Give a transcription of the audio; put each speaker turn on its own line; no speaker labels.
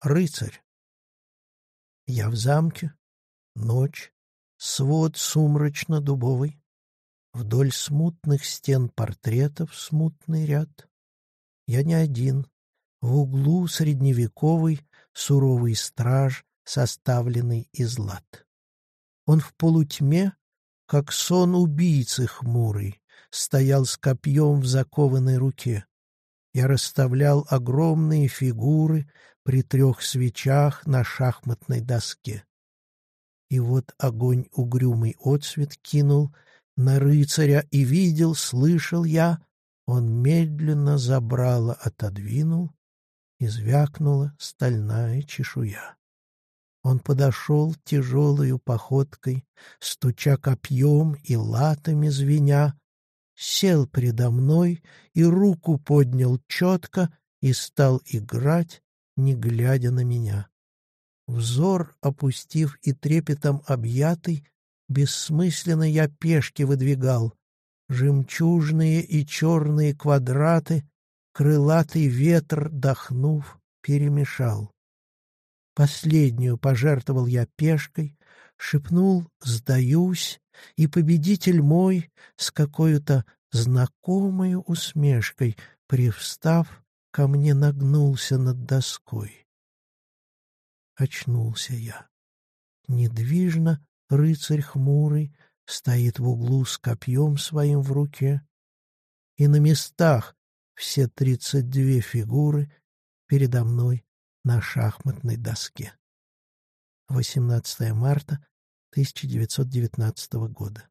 рыцарь. Я в замке, ночь, свод сумрачно-дубовый, Вдоль смутных стен портретов смутный ряд. Я не один. В углу средневековый суровый страж, составленный из лад. Он в полутьме, как сон убийцы хмурый, стоял с копьем в закованной руке. Я расставлял огромные фигуры при трех свечах на шахматной доске. И вот огонь угрюмый отсвет кинул на рыцаря, и видел, слышал я, он медленно забрало отодвинул, и звякнула стальная чешуя. Он подошел тяжелою походкой, стуча копьем и латами звеня, сел предо мной и руку поднял четко и стал играть, не глядя на меня. Взор, опустив и трепетом объятый, бессмысленно я пешки выдвигал. Жемчужные и черные квадраты крылатый ветер, дохнув, перемешал. Последнюю пожертвовал я пешкой, шепнул «сдаюсь», и победитель мой с какой-то знакомой усмешкой, привстав, ко мне нагнулся над доской. Очнулся я. Недвижно рыцарь хмурый стоит в углу с копьем своим в руке, и на местах все тридцать две фигуры передо мной на шахматной доске. 18 марта 1919 года.